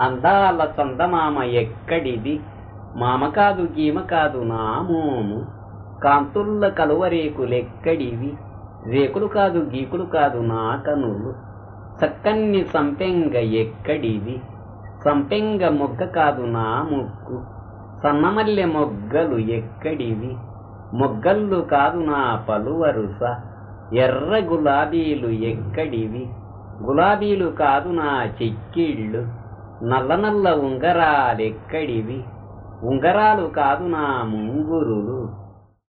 అందాల చందమామ ఎక్కడిది? మామ కాదు గీమ కాదు నామోము కాంతుల్ల కలువరేకులెక్కడివి రేకులు కాదు గీకులు కాదు నా కనులు. చక్కన్ని సంపెంగ ఎక్కడివి? సంపెంగ మొగ్గ కాదు నా ముక్కు సన్నమల్లె మొగ్గలు ఎక్కడివి? మొగ్గల్లు కాదు నా పలువరుస. ఎర్ర గులాబీలు ఎక్కడివి? గులాబీలు కాదు నా చెక్కిళ్ళు. నల్ల నల్ల ఉంగరాలెక్కడివి? ఉంగరాలు కాదు నా ముంగురులు.